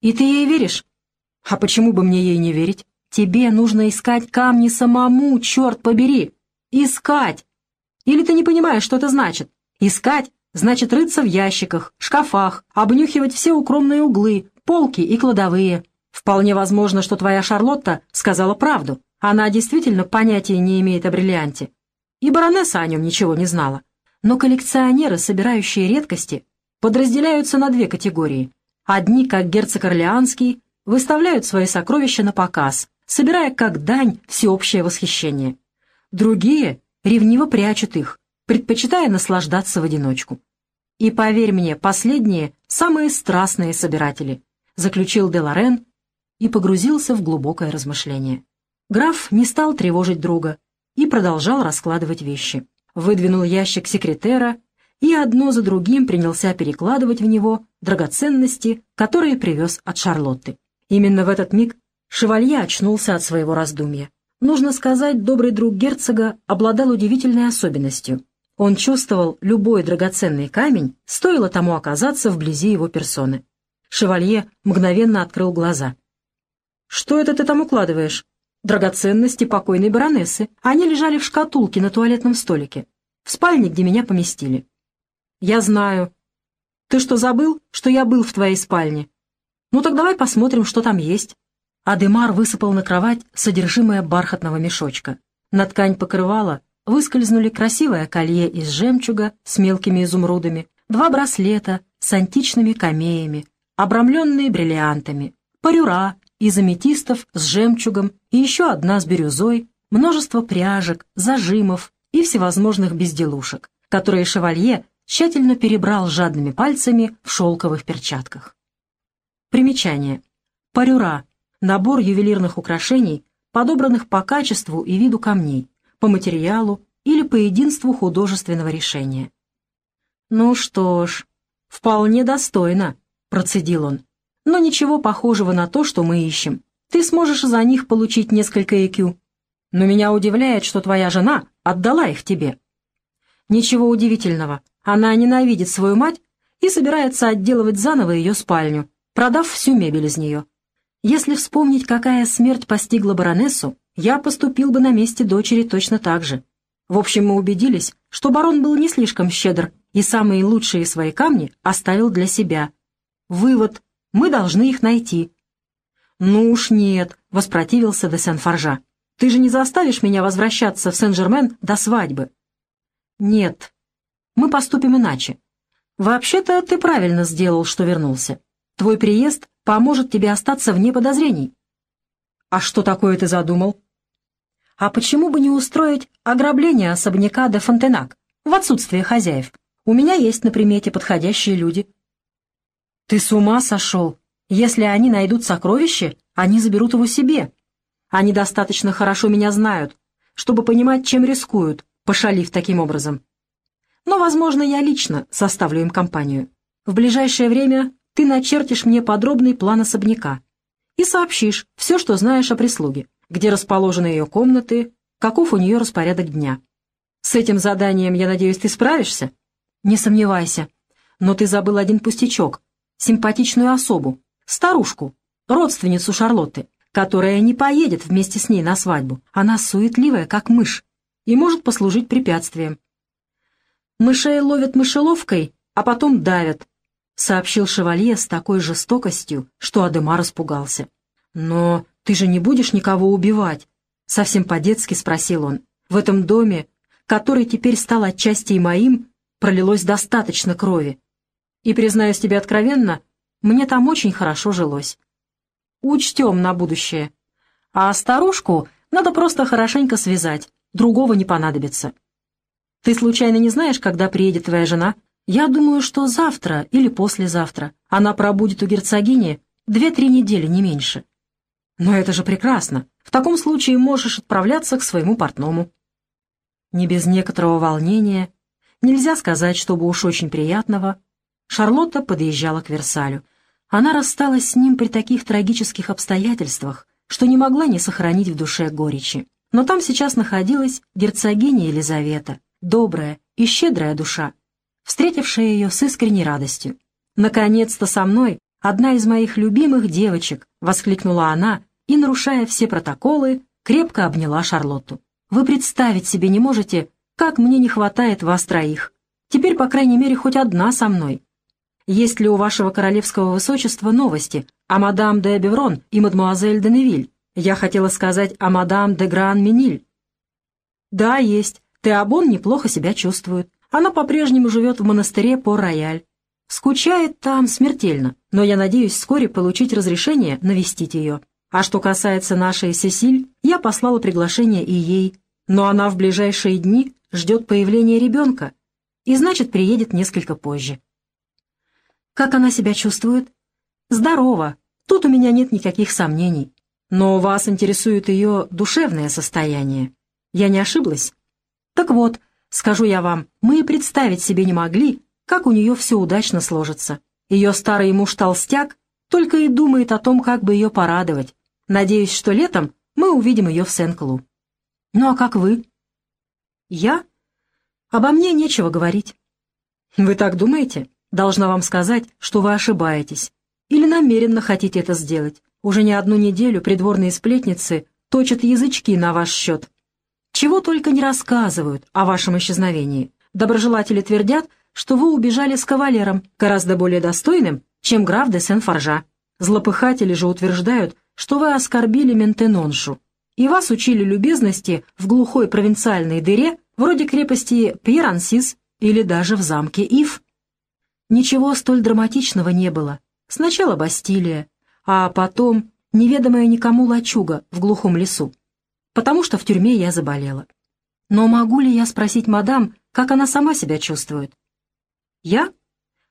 И ты ей веришь? А почему бы мне ей не верить? Тебе нужно искать камни самому, черт побери! Искать! Или ты не понимаешь, что это значит? Искать значит рыться в ящиках, шкафах, обнюхивать все укромные углы, полки и кладовые. Вполне возможно, что твоя Шарлотта сказала правду. Она действительно понятия не имеет о бриллианте. И баронесса о нем ничего не знала. Но коллекционеры, собирающие редкости, подразделяются на две категории. Одни, как герцог Орлеанский, выставляют свои сокровища на показ, собирая как дань всеобщее восхищение. Другие ревниво прячут их, предпочитая наслаждаться в одиночку. И поверь мне, последние — самые страстные собиратели, заключил Деларен и погрузился в глубокое размышление. Граф не стал тревожить друга и продолжал раскладывать вещи. Выдвинул ящик секретера и одно за другим принялся перекладывать в него драгоценности, которые привез от Шарлотты. Именно в этот миг шевалье очнулся от своего раздумья. Нужно сказать, добрый друг герцога обладал удивительной особенностью. Он чувствовал любой драгоценный камень, стоило тому оказаться вблизи его персоны. Шевалье мгновенно открыл глаза. «Что это ты там укладываешь?» «Драгоценности покойной баронессы. Они лежали в шкатулке на туалетном столике. В спальне, где меня поместили». «Я знаю. Ты что, забыл, что я был в твоей спальне?» «Ну так давай посмотрим, что там есть». Адемар высыпал на кровать содержимое бархатного мешочка. На ткань покрывала выскользнули красивое колье из жемчуга с мелкими изумрудами, два браслета с античными камеями, обрамленные бриллиантами, парюра из аметистов с жемчугом и еще одна с бирюзой, множество пряжек, зажимов и всевозможных безделушек, которые шевалье тщательно перебрал жадными пальцами в шелковых перчатках. Примечание. Парюра — набор ювелирных украшений, подобранных по качеству и виду камней, по материалу или по единству художественного решения. «Ну что ж, вполне достойно», — процедил он но ничего похожего на то, что мы ищем. Ты сможешь за них получить несколько IQ. Но меня удивляет, что твоя жена отдала их тебе. Ничего удивительного. Она ненавидит свою мать и собирается отделывать заново ее спальню, продав всю мебель из нее. Если вспомнить, какая смерть постигла баронессу, я поступил бы на месте дочери точно так же. В общем, мы убедились, что барон был не слишком щедр и самые лучшие свои камни оставил для себя. Вывод мы должны их найти». «Ну уж нет», — воспротивился де Сен-Форжа. «Ты же не заставишь меня возвращаться в Сен-Жермен до свадьбы?» «Нет. Мы поступим иначе. Вообще-то ты правильно сделал, что вернулся. Твой приезд поможет тебе остаться вне подозрений». «А что такое ты задумал?» «А почему бы не устроить ограбление особняка де Фонтенак в отсутствие хозяев? У меня есть на примете подходящие люди. «Ты с ума сошел? Если они найдут сокровище, они заберут его себе. Они достаточно хорошо меня знают, чтобы понимать, чем рискуют, пошалив таким образом. Но, возможно, я лично составлю им компанию. В ближайшее время ты начертишь мне подробный план особняка и сообщишь все, что знаешь о прислуге, где расположены ее комнаты, каков у нее распорядок дня. С этим заданием, я надеюсь, ты справишься? Не сомневайся. Но ты забыл один пустячок симпатичную особу, старушку, родственницу Шарлотты, которая не поедет вместе с ней на свадьбу. Она суетливая, как мышь, и может послужить препятствием. «Мышей ловят мышеловкой, а потом давят», — сообщил шевалье с такой жестокостью, что Адемар испугался. «Но ты же не будешь никого убивать?» — совсем по-детски спросил он. «В этом доме, который теперь стал отчасти и моим, пролилось достаточно крови. И, признаюсь тебе откровенно, мне там очень хорошо жилось. Учтем на будущее. А старушку надо просто хорошенько связать, другого не понадобится. Ты случайно не знаешь, когда приедет твоя жена? Я думаю, что завтра или послезавтра. Она пробудет у герцогини две-три недели, не меньше. Но это же прекрасно. В таком случае можешь отправляться к своему портному. Не без некоторого волнения, нельзя сказать, чтобы уж очень приятного, Шарлотта подъезжала к Версалю. Она рассталась с ним при таких трагических обстоятельствах, что не могла не сохранить в душе горечи. Но там сейчас находилась герцогиня Елизавета, добрая и щедрая душа, встретившая ее с искренней радостью. «Наконец-то со мной одна из моих любимых девочек!» — воскликнула она и, нарушая все протоколы, крепко обняла Шарлотту. «Вы представить себе не можете, как мне не хватает вас троих. Теперь, по крайней мере, хоть одна со мной. Есть ли у вашего королевского высочества новости о мадам де Беврон и мадмуазель де Невиль? Я хотела сказать о мадам де Гран-Мениль». «Да, есть. Теобон неплохо себя чувствует. Она по-прежнему живет в монастыре Пор-Рояль. Скучает там смертельно, но я надеюсь вскоре получить разрешение навестить ее. А что касается нашей Сесиль, я послала приглашение и ей, но она в ближайшие дни ждет появления ребенка, и значит приедет несколько позже. Как она себя чувствует? Здорово, тут у меня нет никаких сомнений. Но вас интересует ее душевное состояние. Я не ошиблась? Так вот, скажу я вам, мы и представить себе не могли, как у нее все удачно сложится. Ее старый муж-толстяк только и думает о том, как бы ее порадовать. Надеюсь, что летом мы увидим ее в Сен-Клу. Ну а как вы? Я? Обо мне нечего говорить. Вы так думаете? Должна вам сказать, что вы ошибаетесь. Или намеренно хотите это сделать. Уже не одну неделю придворные сплетницы точат язычки на ваш счет. Чего только не рассказывают о вашем исчезновении. Доброжелатели твердят, что вы убежали с кавалером, гораздо более достойным, чем граф де Сен-Форжа. Злопыхатели же утверждают, что вы оскорбили Ментеноншу, и вас учили любезности в глухой провинциальной дыре, вроде крепости Пьерансис или даже в замке Ив. Ничего столь драматичного не было. Сначала Бастилия, а потом неведомая никому лачуга в глухом лесу, потому что в тюрьме я заболела. Но могу ли я спросить мадам, как она сама себя чувствует? Я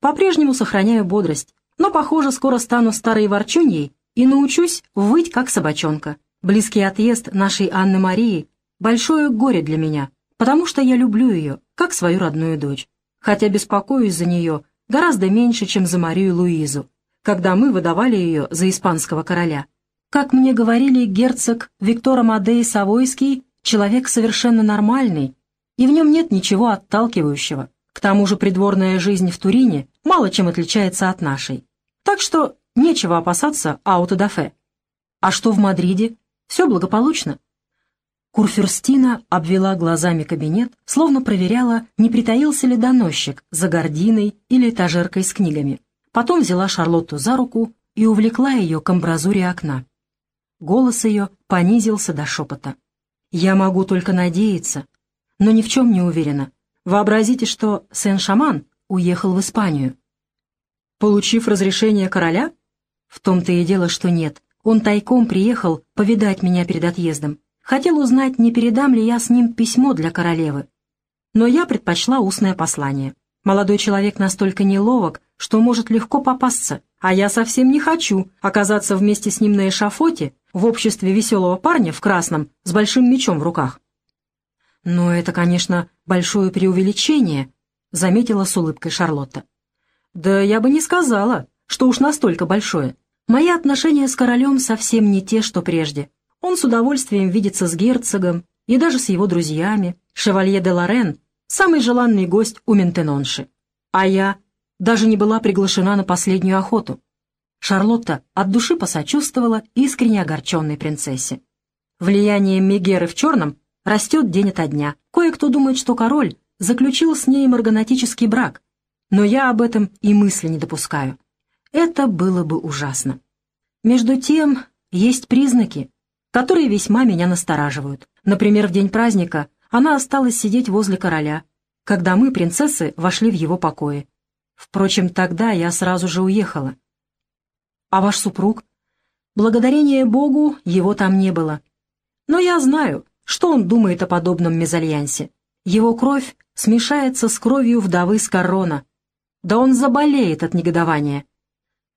по-прежнему сохраняю бодрость, но, похоже, скоро стану старой ворчуньей и научусь выть, как собачонка. Близкий отъезд нашей Анны Марии — большое горе для меня, потому что я люблю ее, как свою родную дочь, хотя беспокоюсь за нее гораздо меньше, чем за Марию Луизу, когда мы выдавали ее за испанского короля. Как мне говорили, герцог Виктор Амадей Савойский — человек совершенно нормальный, и в нем нет ничего отталкивающего. К тому же придворная жизнь в Турине мало чем отличается от нашей. Так что нечего опасаться аутодафе. А что в Мадриде? Все благополучно. Курфюрстина обвела глазами кабинет, словно проверяла, не притаился ли доносчик за гординой или этажеркой с книгами. Потом взяла Шарлотту за руку и увлекла ее к амбразуре окна. Голос ее понизился до шепота. «Я могу только надеяться, но ни в чем не уверена. Вообразите, что Сен-Шаман уехал в Испанию. Получив разрешение короля? В том-то и дело, что нет. Он тайком приехал повидать меня перед отъездом. Хотел узнать, не передам ли я с ним письмо для королевы. Но я предпочла устное послание. Молодой человек настолько неловок, что может легко попасться, а я совсем не хочу оказаться вместе с ним на эшафоте в обществе веселого парня в красном с большим мечом в руках. «Но это, конечно, большое преувеличение», — заметила с улыбкой Шарлотта. «Да я бы не сказала, что уж настолько большое. Мои отношения с королем совсем не те, что прежде. Он с удовольствием видится с герцогом и даже с его друзьями. Шевалье де Лорен — самый желанный гость у Ментенонши. А я даже не была приглашена на последнюю охоту». Шарлотта от души посочувствовала искренне огорченной принцессе. Влияние Мегеры в черном растет день ото дня. Кое-кто думает, что король заключил с ней марганатический брак, но я об этом и мысли не допускаю. Это было бы ужасно. Между тем, есть признаки, которые весьма меня настораживают. Например, в день праздника она осталась сидеть возле короля, когда мы, принцессы, вошли в его покои. Впрочем, тогда я сразу же уехала. А ваш супруг? Благодарение Богу, его там не было. Но я знаю, что он думает о подобном мезальянсе? Его кровь смешается с кровью вдовы Скорона. Да он заболеет от негодования.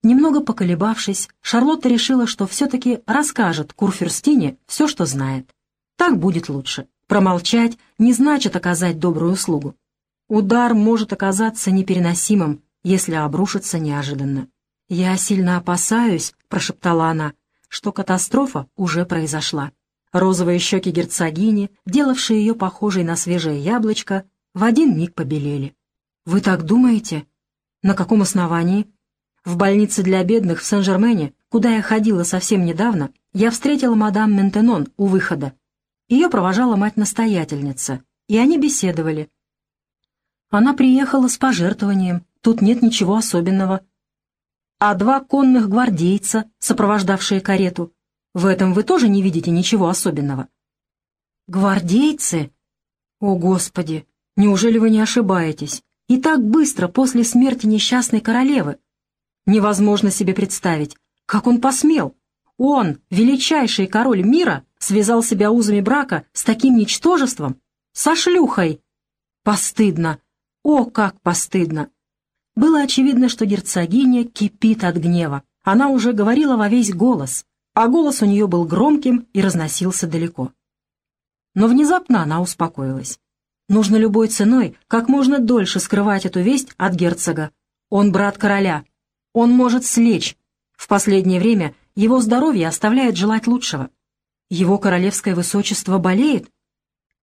Немного поколебавшись, Шарлотта решила, что все-таки расскажет Курфюрстине все, что знает. Так будет лучше. Промолчать не значит оказать добрую услугу. Удар может оказаться непереносимым, если обрушится неожиданно. «Я сильно опасаюсь», — прошептала она, — «что катастрофа уже произошла». Розовые щеки герцогини, делавшие ее похожей на свежее яблочко, в один миг побелели. «Вы так думаете? На каком основании?» В больнице для бедных в Сен-Жермене, куда я ходила совсем недавно, я встретила мадам Ментенон у выхода. Ее провожала мать-настоятельница, и они беседовали. Она приехала с пожертвованием, тут нет ничего особенного. А два конных гвардейца, сопровождавшие карету, в этом вы тоже не видите ничего особенного. Гвардейцы? О, Господи, неужели вы не ошибаетесь? И так быстро после смерти несчастной королевы. Невозможно себе представить, как он посмел. Он, величайший король мира, связал себя узами брака с таким ничтожеством, со шлюхой. Постыдно. О, как постыдно! Было очевидно, что герцогиня кипит от гнева. Она уже говорила во весь голос, а голос у нее был громким и разносился далеко. Но внезапно она успокоилась. Нужно любой ценой как можно дольше скрывать эту весть от герцога. Он брат короля. Он может слечь. В последнее время его здоровье оставляет желать лучшего. Его королевское высочество болеет?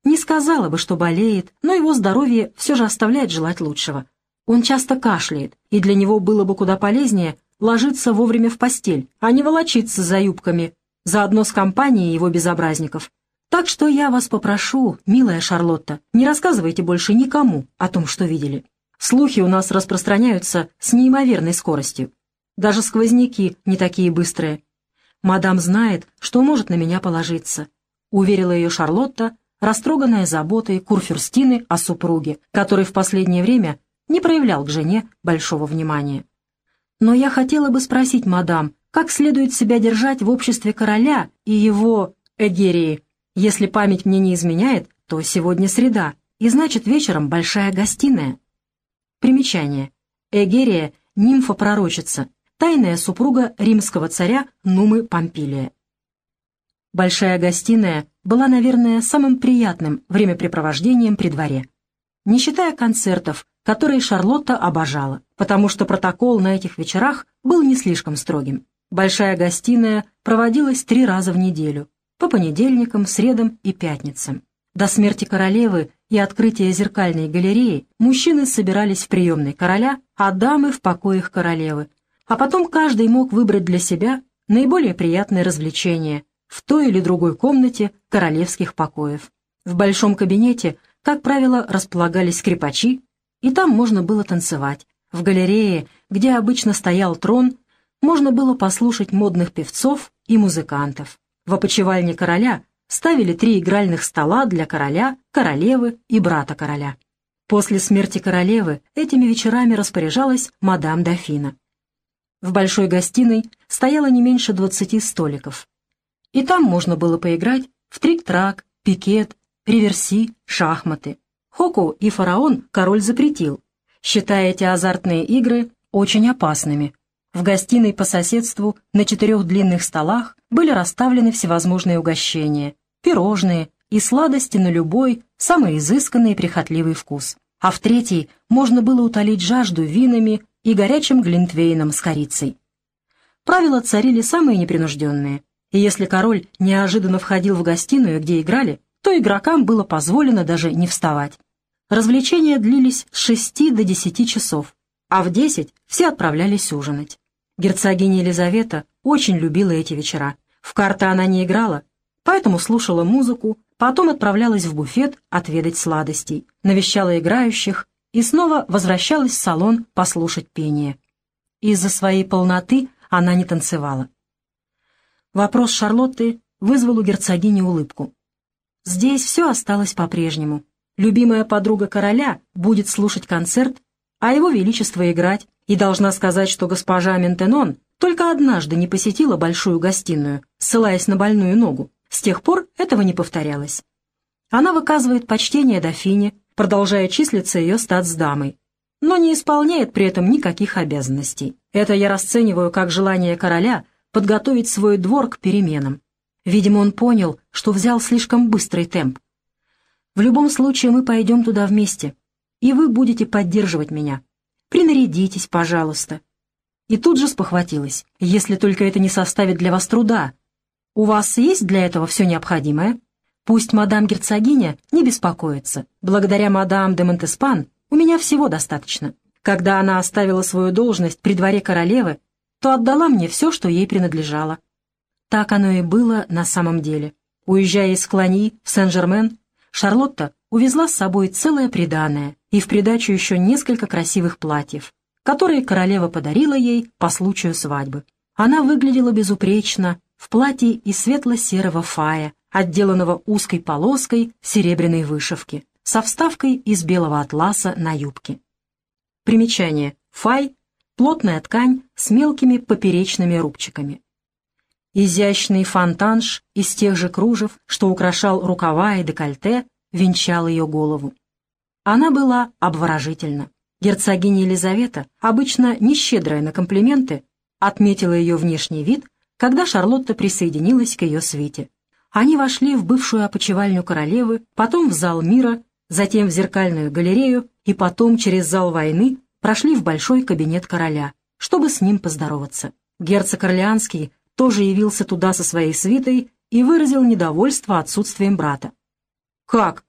Не сказала бы, что болеет, но его здоровье все же оставляет желать лучшего. Он часто кашляет, и для него было бы куда полезнее ложиться вовремя в постель, а не волочиться за юбками, заодно с компанией его безобразников. Так что я вас попрошу, милая Шарлотта, не рассказывайте больше никому о том, что видели. Слухи у нас распространяются с неимоверной скоростью. Даже сквозняки не такие быстрые. Мадам знает, что может на меня положиться», — уверила ее Шарлотта, растроганная заботой Курфюрстины о супруге, который в последнее время не проявлял к жене большого внимания. «Но я хотела бы спросить, мадам, как следует себя держать в обществе короля и его эгерии? Если память мне не изменяет, то сегодня среда, и значит вечером большая гостиная». Примечание. Эгерия — нимфа-пророчица, тайная супруга римского царя Нумы Помпилия. Большая гостиная была, наверное, самым приятным времяпрепровождением при дворе. Не считая концертов, которые Шарлотта обожала, потому что протокол на этих вечерах был не слишком строгим. Большая гостиная проводилась три раза в неделю, по понедельникам, средам и пятницам. До смерти королевы и открытия зеркальной галереи мужчины собирались в приемной короля, а дамы в покоях королевы, а потом каждый мог выбрать для себя наиболее приятное развлечение в той или другой комнате королевских покоев. В большом кабинете, как правило, располагались скрипачи, и там можно было танцевать. В галерее, где обычно стоял трон, можно было послушать модных певцов и музыкантов. В опочивальне короля ставили три игральных стола для короля, королевы и брата короля. После смерти королевы этими вечерами распоряжалась мадам Дофина. В большой гостиной стояло не меньше двадцати столиков. И там можно было поиграть в трик-трак, пикет, реверси, шахматы. Хоку и фараон король запретил, считая эти азартные игры очень опасными. В гостиной по соседству на четырех длинных столах были расставлены всевозможные угощения, пирожные и сладости на любой, самый изысканный и прихотливый вкус. А в третьей можно было утолить жажду винами и горячим глинтвейном с корицей. Правила царили самые непринужденные, и если король неожиданно входил в гостиную, где играли, то игрокам было позволено даже не вставать. Развлечения длились с шести до десяти часов, а в десять все отправлялись ужинать. Герцогиня Елизавета очень любила эти вечера. В карты она не играла, поэтому слушала музыку, потом отправлялась в буфет отведать сладостей, навещала играющих и снова возвращалась в салон послушать пение. Из-за своей полноты она не танцевала. Вопрос Шарлотты вызвал у герцогини улыбку. Здесь все осталось по-прежнему. Любимая подруга короля будет слушать концерт, а его величество играть, и должна сказать, что госпожа Ментенон только однажды не посетила большую гостиную, ссылаясь на больную ногу. С тех пор этого не повторялось. Она выказывает почтение дофине, продолжая числиться ее статсдамой, но не исполняет при этом никаких обязанностей. Это я расцениваю как желание короля подготовить свой двор к переменам. Видимо, он понял, что взял слишком быстрый темп. В любом случае мы пойдем туда вместе, и вы будете поддерживать меня. Принарядитесь, пожалуйста. И тут же спохватилась, если только это не составит для вас труда. У вас есть для этого все необходимое? Пусть мадам-герцогиня не беспокоится. Благодаря мадам де Монтеспан у меня всего достаточно. Когда она оставила свою должность при дворе королевы, то отдала мне все, что ей принадлежало. Так оно и было на самом деле. Уезжая из Клани в Сен-Жермен, Шарлотта увезла с собой целое приданое и в придачу еще несколько красивых платьев, которые королева подарила ей по случаю свадьбы. Она выглядела безупречно в платье из светло-серого фая, отделанного узкой полоской серебряной вышивки, со вставкой из белого атласа на юбке. Примечание. Фай — плотная ткань с мелкими поперечными рубчиками. Изящный фонтанж из тех же кружев, что украшал рукава и декольте, венчал ее голову. Она была обворожительна. Герцогиня Елизавета, обычно не щедрая на комплименты, отметила ее внешний вид, когда Шарлотта присоединилась к ее свите. Они вошли в бывшую опочивальню королевы, потом в зал мира, затем в зеркальную галерею и потом через зал войны прошли в большой кабинет короля, чтобы с ним поздороваться. Герцог Орлеанский тоже явился туда со своей свитой и выразил недовольство отсутствием брата. «Как?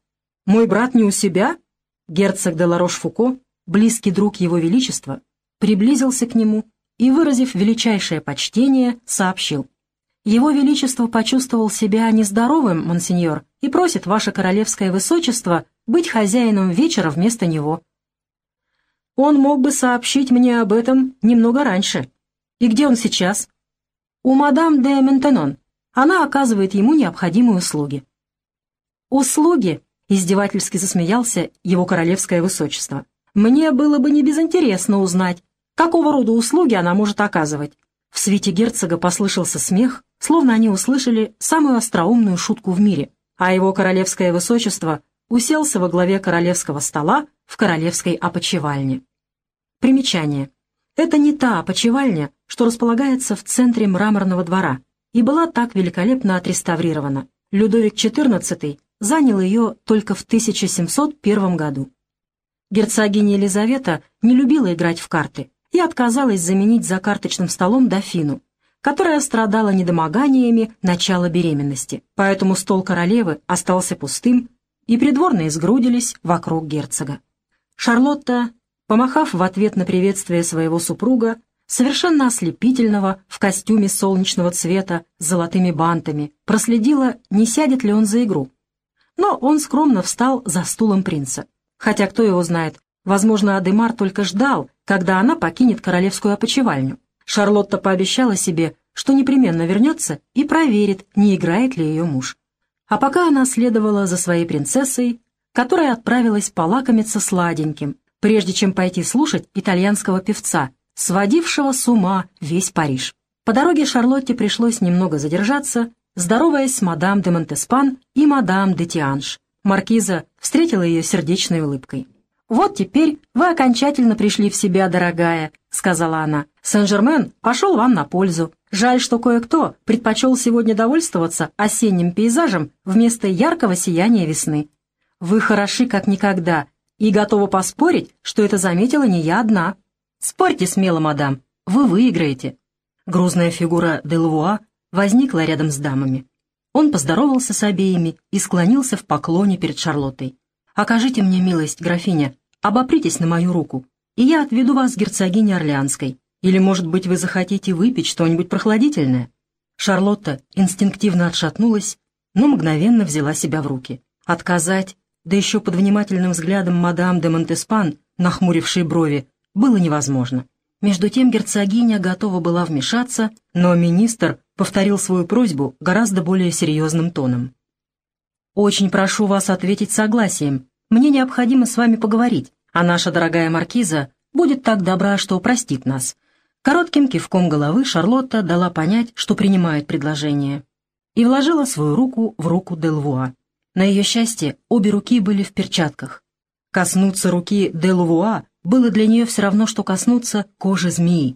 Мой брат не у себя?» Герцог де Ларош-Фуко, близкий друг его величества, приблизился к нему и, выразив величайшее почтение, сообщил. «Его Величество почувствовал себя нездоровым, монсеньор, и просит ваше королевское высочество быть хозяином вечера вместо него». «Он мог бы сообщить мне об этом немного раньше. И где он сейчас?» «У мадам де Ментенон. Она оказывает ему необходимые услуги». «Услуги?» — издевательски засмеялся его королевское высочество. «Мне было бы не безинтересно узнать, какого рода услуги она может оказывать». В свете герцога послышался смех, словно они услышали самую остроумную шутку в мире, а его королевское высочество уселся во главе королевского стола в королевской опочивальне. Примечание. Это не та опочивальня, что располагается в центре мраморного двора, и была так великолепно отреставрирована. Людовик XIV занял ее только в 1701 году. Герцогиня Елизавета не любила играть в карты и отказалась заменить за карточным столом дофину, которая страдала недомоганиями начала беременности, поэтому стол королевы остался пустым, и придворные сгрудились вокруг герцога. Шарлотта, помахав в ответ на приветствие своего супруга, совершенно ослепительного, в костюме солнечного цвета с золотыми бантами, проследила, не сядет ли он за игру. Но он скромно встал за стулом принца. Хотя кто его знает, возможно, Адемар только ждал, когда она покинет королевскую опочивальню. Шарлотта пообещала себе, что непременно вернется и проверит, не играет ли ее муж. А пока она следовала за своей принцессой, которая отправилась полакомиться сладеньким, прежде чем пойти слушать итальянского певца, сводившего с ума весь Париж. По дороге Шарлотте пришлось немного задержаться, здороваясь с мадам де Монтеспан и мадам де Тианш. Маркиза встретила ее сердечной улыбкой. «Вот теперь вы окончательно пришли в себя, дорогая», — сказала она. «Сен-Жермен пошел вам на пользу. Жаль, что кое-кто предпочел сегодня довольствоваться осенним пейзажем вместо яркого сияния весны. Вы хороши как никогда, и готова поспорить, что это заметила не я одна». «Спорьте смело, мадам, вы выиграете». Грузная фигура Делвуа возникла рядом с дамами. Он поздоровался с обеими и склонился в поклоне перед Шарлоттой. «Окажите мне милость, графиня, обопритесь на мою руку, и я отведу вас к герцогине Орлеанской. Или, может быть, вы захотите выпить что-нибудь прохладительное?» Шарлотта инстинктивно отшатнулась, но мгновенно взяла себя в руки. Отказать, да еще под внимательным взглядом мадам де Монтеспан, нахмурившей брови, было невозможно. Между тем герцогиня готова была вмешаться, но министр повторил свою просьбу гораздо более серьезным тоном. «Очень прошу вас ответить согласием. Мне необходимо с вами поговорить, а наша дорогая маркиза будет так добра, что простит нас». Коротким кивком головы Шарлотта дала понять, что принимает предложение, и вложила свою руку в руку Делвуа. На ее счастье обе руки были в перчатках. Коснуться руки Делвуа было для нее все равно, что коснуться кожи змеи.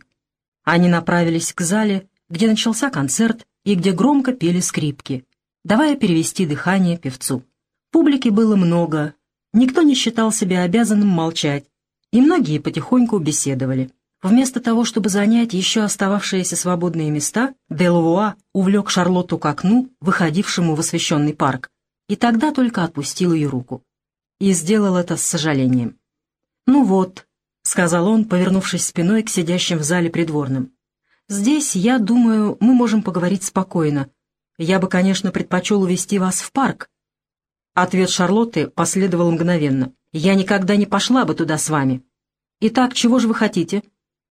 Они направились к зале, где начался концерт и где громко пели скрипки, давая перевести дыхание певцу. Публики было много, никто не считал себя обязанным молчать, и многие потихоньку беседовали. Вместо того, чтобы занять еще остававшиеся свободные места, Делуа увлек Шарлотту к окну, выходившему в освещенный парк, и тогда только отпустил ее руку. И сделал это с сожалением. «Ну вот», сказал он, повернувшись спиной к сидящим в зале придворным. «Здесь, я думаю, мы можем поговорить спокойно. Я бы, конечно, предпочел увести вас в парк». Ответ Шарлотты последовал мгновенно. «Я никогда не пошла бы туда с вами». «Итак, чего же вы хотите?»